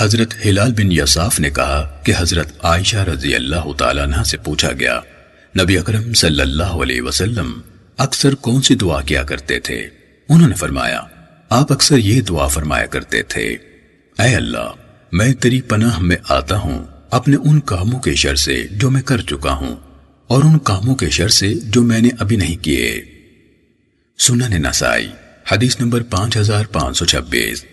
حضرت ہلال بن یصاف نے کہا کہ حضرت عائشہ رضی اللہ تعالیٰ عنہ سے پوچھا گیا، نبی اکرم صلی اللہ علیہ وسلم اکثر کون سی دعا کیا کرتے تھے؟ انہوں نے فرمایا، آپ اکثر یہ دعا فرمایا کرتے تھے، اے اللہ، میں تیری پناہ میں آتا ہوں اپنے ان کاموں کے شر سے جو میں کر چکا ہوں اور ان کاموں کے شر سے جو میں نے ابھی نہیں کیے۔ سنن نسائی، حدیث نمبر پانچ ہزار پانچ سو چھبیس۔